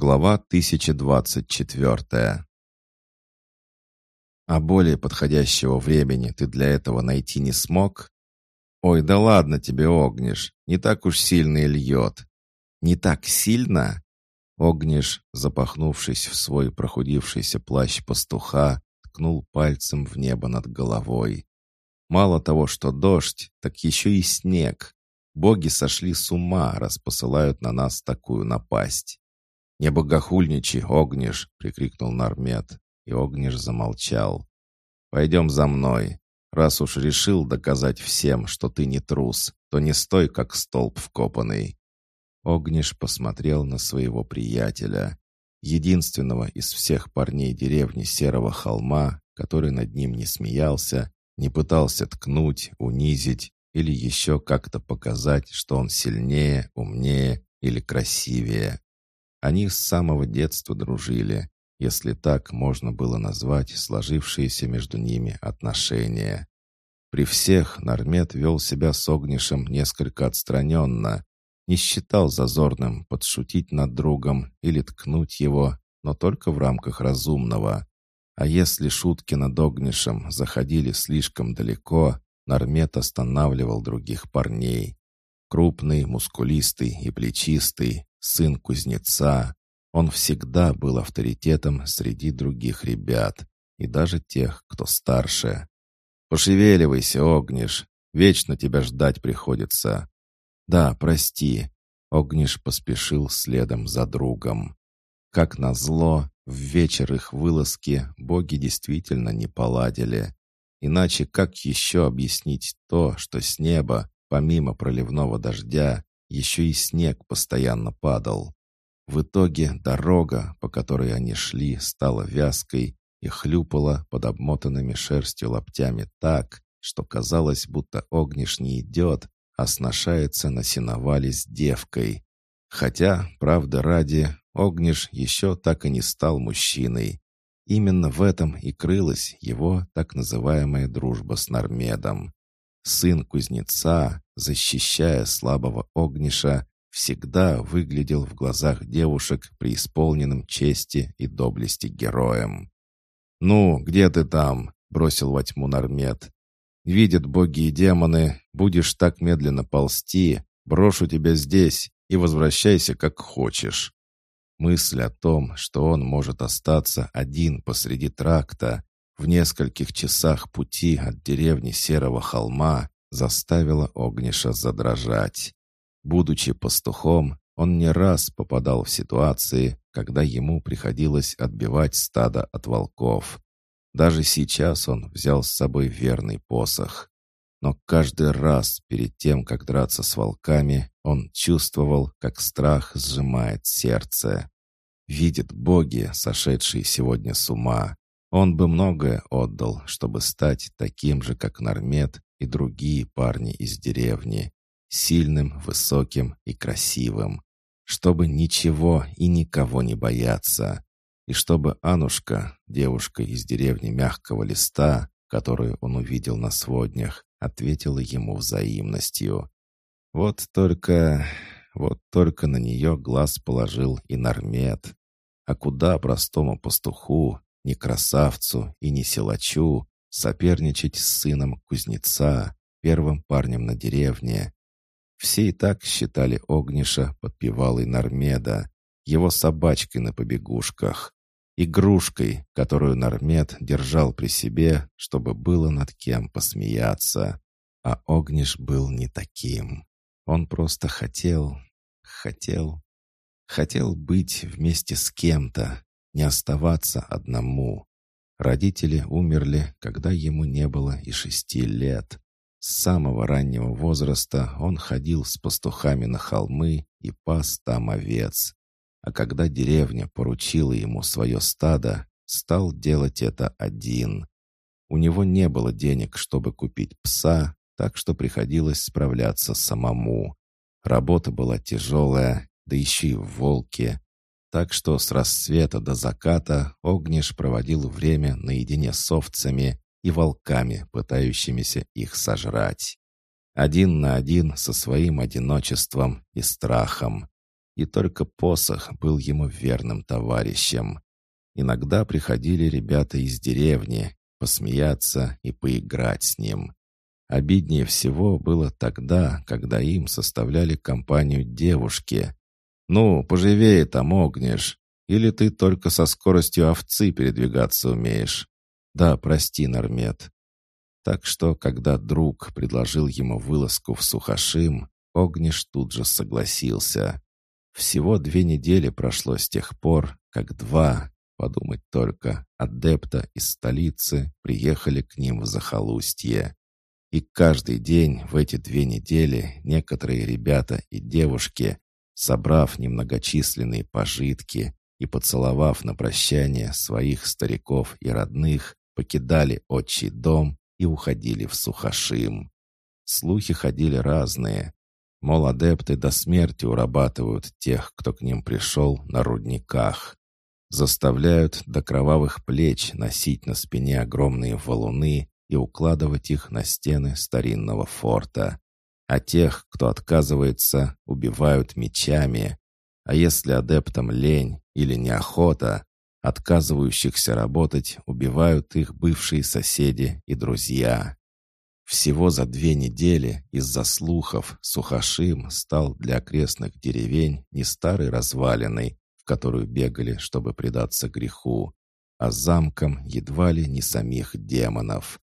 Глава 1024 «А более подходящего времени ты для этого найти не смог?» «Ой, да ладно тебе, Огниш, не так уж сильно и льет». «Не так сильно?» Огниш, запахнувшись в свой прохудившийся плащ пастуха, ткнул пальцем в небо над головой. Мало того, что дождь, так еще и снег. Боги сошли с ума, раз посылают на нас такую напасть. «Не богохульничай, Огниш!» — прикрикнул Нармет, и Огниш замолчал. «Пойдем за мной. Раз уж решил доказать всем, что ты не трус, то не стой, как столб вкопанный». Огниш посмотрел на своего приятеля, единственного из всех парней деревни Серого холма, который над ним не смеялся, не пытался ткнуть, унизить или еще как-то показать, что он сильнее, умнее или красивее. Они с самого детства дружили, если так можно было назвать сложившиеся между ними отношения. При всех Нармет вел себя с Огнишем несколько отстраненно, не считал зазорным подшутить над другом или ткнуть его, но только в рамках разумного. А если шутки над Огнишем заходили слишком далеко, Нармет останавливал других парней. Крупный, мускулистый и плечистый, сын кузнеца. Он всегда был авторитетом среди других ребят и даже тех, кто старше. «Пошевеливайся, Огниш, вечно тебя ждать приходится». «Да, прости», — Огниш поспешил следом за другом. Как назло, в вечер их вылазки боги действительно не поладили. Иначе как еще объяснить то, что с неба, помимо проливного дождя, еще и снег постоянно падал. В итоге дорога, по которой они шли, стала вязкой и хлюпала под обмотанными шерстью лаптями так, что казалось, будто огниш не идет, а сношается на сеновале с девкой. Хотя, правда ради, огниш еще так и не стал мужчиной. Именно в этом и крылась его так называемая дружба с Нормедом. Сын кузнеца, защищая слабого огниша, всегда выглядел в глазах девушек преисполненным чести и доблести героем. «Ну, где ты там?» — бросил во тьму Нармет. «Видят боги и демоны, будешь так медленно ползти, брошу тебя здесь и возвращайся как хочешь». Мысль о том, что он может остаться один посреди тракта, в нескольких часах пути от деревни Серого холма заставила Огниша задрожать. Будучи пастухом, он не раз попадал в ситуации, когда ему приходилось отбивать стадо от волков. Даже сейчас он взял с собой верный посох. Но каждый раз перед тем, как драться с волками, он чувствовал, как страх сжимает сердце. Видит боги, сошедшие сегодня с ума. Он бы многое отдал, чтобы стать таким же, как Нармет и другие парни из деревни, сильным, высоким и красивым, чтобы ничего и никого не бояться, и чтобы Анушка, девушка из деревни Мягкого Листа, которую он увидел на своднях, ответила ему взаимностью. Вот только... вот только на нее глаз положил и Нармет. А куда простому пастуху, ни красавцу и ни силачу соперничать с сыном кузнеца, первым парнем на деревне. Все и так считали Огниша подпевалой Нормеда, его собачкой на побегушках, игрушкой, которую Нормед держал при себе, чтобы было над кем посмеяться. А Огниш был не таким. Он просто хотел, хотел, хотел быть вместе с кем-то, не оставаться одному. Родители умерли, когда ему не было и шести лет. С самого раннего возраста он ходил с пастухами на холмы и пас там овец. А когда деревня поручила ему свое стадо, стал делать это один. У него не было денег, чтобы купить пса, так что приходилось справляться самому. Работа была тяжелая, да еще и в волке. Так что с рассвета до заката Огниш проводил время наедине с овцами и волками, пытающимися их сожрать. Один на один со своим одиночеством и страхом. и только посох был ему верным товарищем. Иногда приходили ребята из деревни посмеяться и поиграть с ним. Обиднее всего было тогда, когда им составляли компанию девушки. «Ну, поживее там огнешь. Или ты только со скоростью овцы передвигаться умеешь?» «Да, прости, Нормет». Так что, когда друг предложил ему вылазку в Сухошим, Огниш тут же согласился. Всего две недели прошло с тех пор, как два, подумать только, адепта из столицы приехали к ним в захолустье. И каждый день в эти две недели некоторые ребята и девушки, собрав немногочисленные пожитки и поцеловав на прощание своих стариков и родных, покидали отчий дом и уходили в Сухошим. Слухи ходили разные. Мол, адепты до смерти урабатывают тех, кто к ним пришел на рудниках. Заставляют до кровавых плеч носить на спине огромные валуны и укладывать их на стены старинного форта. А тех, кто отказывается, убивают мечами. А если адептам лень или неохота, отказывающихся работать убивают их бывшие соседи и друзья. Всего за две недели из-за слухов Сухашим стал для окрестных деревень не старой развалиной, в которую бегали, чтобы предаться греху, а замком едва ли не самих демонов.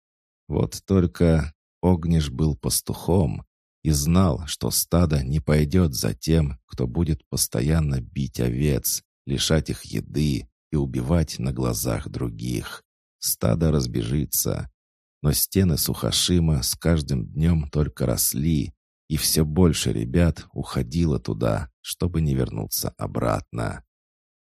Вот только Огниш был пастухом и знал, что стадо не пойдет за тем, кто будет постоянно бить овец, лишать их еды и убивать на глазах других. Стадо разбежится, но стены Сухашима с каждым днем только росли, и все больше ребят уходило туда, чтобы не вернуться обратно.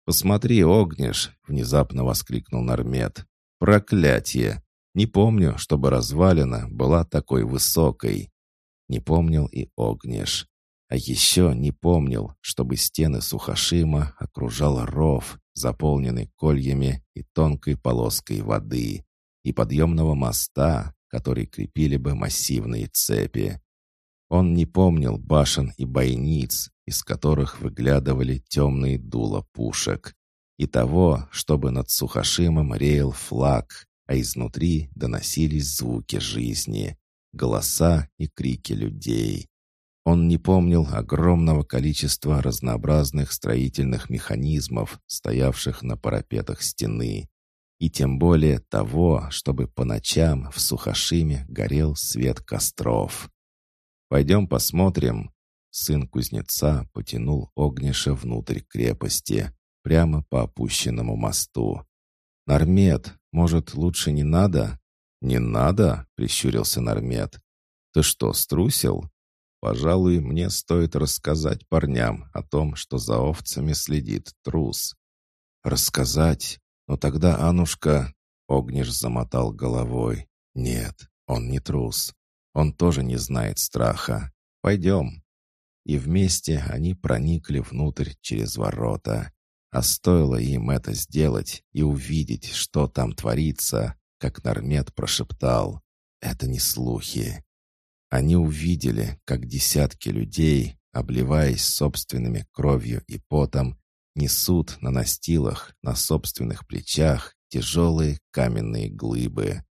«Посмотри, огнешь!» — внезапно воскликнул Нормет. «Проклятие! Не помню, чтобы развалина была такой высокой». Не помнил и огнешь. А еще не помнил, чтобы стены Сухашима окружал ров, заполненный кольями и тонкой полоской воды и подъемного моста, который крепили бы массивные цепи. Он не помнил башен и бойниц, из которых выглядывали темные дула пушек, и того, чтобы над Сухошимом реял флаг, а изнутри доносились звуки жизни, голоса и крики людей. Он не помнил огромного количества разнообразных строительных механизмов, стоявших на парапетах стены, и тем более того, чтобы по ночам в Сухошиме горел свет костров. «Пойдем посмотрим». Сын кузнеца потянул Огниша внутрь крепости, прямо по опущенному мосту. «Нармед, может, лучше не надо?» «Не надо?» — прищурился Нармед. «Ты что, струсил?» «Пожалуй, мне стоит рассказать парням о том, что за овцами следит трус». «Рассказать? Но тогда Анушка... Огниш замотал головой. Нет, он не трус. Он тоже не знает страха. Пойдем. И вместе они проникли внутрь через ворота. А стоило им это сделать и увидеть, что там творится, как Нормет прошептал. Это не слухи. Они увидели, как десятки людей, обливаясь собственными кровью и потом, несут на настилах, на собственных плечах тяжелые каменные глыбы.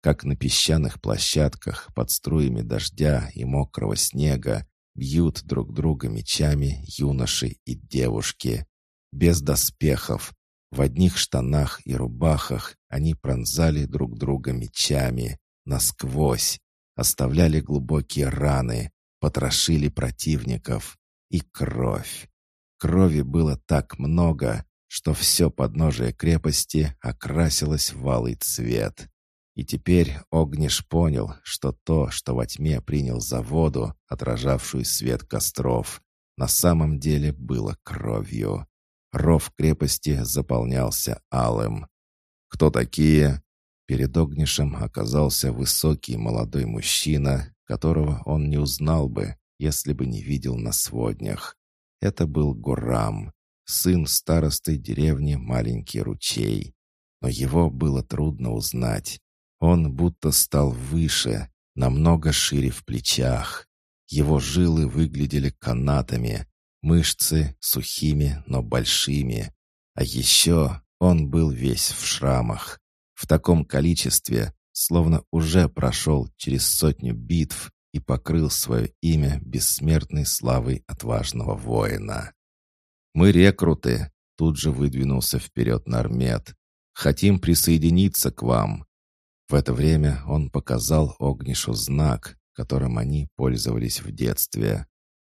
Как на песчаных площадках под струями дождя и мокрого снега бьют друг друга мечами юноши и девушки. Без доспехов, в одних штанах и рубахах они пронзали друг друга мечами, насквозь, оставляли глубокие раны, потрошили противников. И кровь. Крови было так много, что все подножие крепости окрасилось в алый цвет. И теперь Огниш понял, что то, что во тьме принял за воду, отражавшую свет костров, на самом деле было кровью. Ров крепости заполнялся алым. «Кто такие?» Перед Огнишем оказался высокий молодой мужчина, которого он не узнал бы, если бы не видел на своднях. Это был Гурам, сын старосты деревни Маленький Ручей. Но его было трудно узнать. Он будто стал выше, намного шире в плечах. Его жилы выглядели канатами, Мышцы сухими, но большими. А еще он был весь в шрамах. В таком количестве, словно уже прошел через сотню битв и покрыл свое имя бессмертной славой отважного воина. «Мы рекруты», — тут же выдвинулся вперед Нармед. «Хотим присоединиться к вам». В это время он показал Огнишу знак, которым они пользовались в детстве.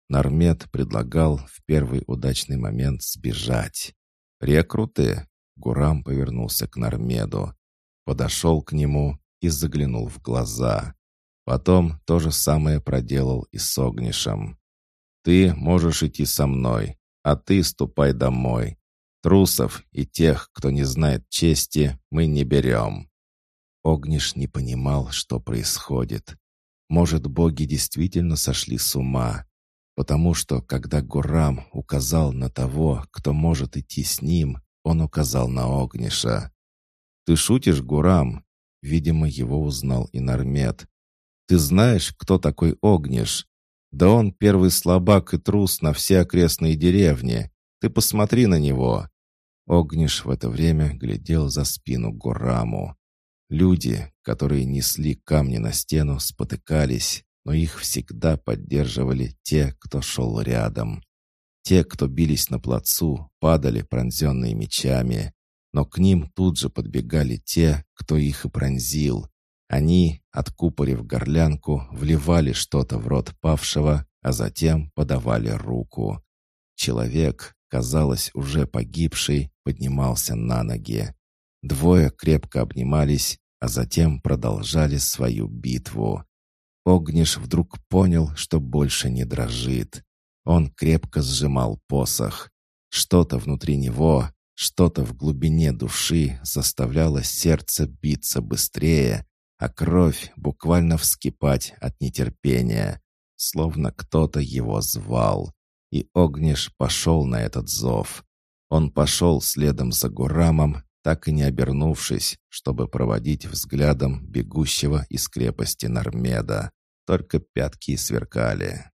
Нармед предлагал в первый удачный момент сбежать. «Рекруты?» — Гурам повернулся к Нармеду, подошел к нему и заглянул в глаза. Потом то же самое проделал и с Огнишем. «Ты можешь идти со мной, а ты ступай домой. Трусов и тех, кто не знает чести, мы не берем». Огниш не понимал, что происходит. Может, боги действительно сошли с ума, потому что, когда Гурам указал на того, кто может идти с ним, он указал на Огниша. «Ты шутишь, Гурам?» Видимо, его узнал и Нармед. «Ты знаешь, кто такой Огниш? Да он первый слабак и трус на все окрестные деревни. Ты посмотри на него!» Огниш в это время глядел за спину Гураму. Люди, которые несли камни на стену, спотыкались, но их всегда поддерживали те, кто шел рядом. Те, кто бились на плацу, падали, пронзенные мечами, но к ним тут же подбегали те, кто их и пронзил. Они, откупорив горлянку, вливали что-то в рот павшего, а затем подавали руку. Человек, казалось, уже погибший, поднимался на ноги. Двое крепко обнимались, а затем продолжали свою битву. Огниш вдруг понял, что больше не дрожит. Он крепко сжимал посох. Что-то внутри него, что-то в глубине души заставляло сердце биться быстрее, а кровь буквально вскипать от нетерпения, словно кто-то его звал. И Огниш пошел на этот зов. Он пошел следом за Гурамом, так и не обернувшись, чтобы проводить взглядом бегущего из крепости Нармеда. Только пятки сверкали.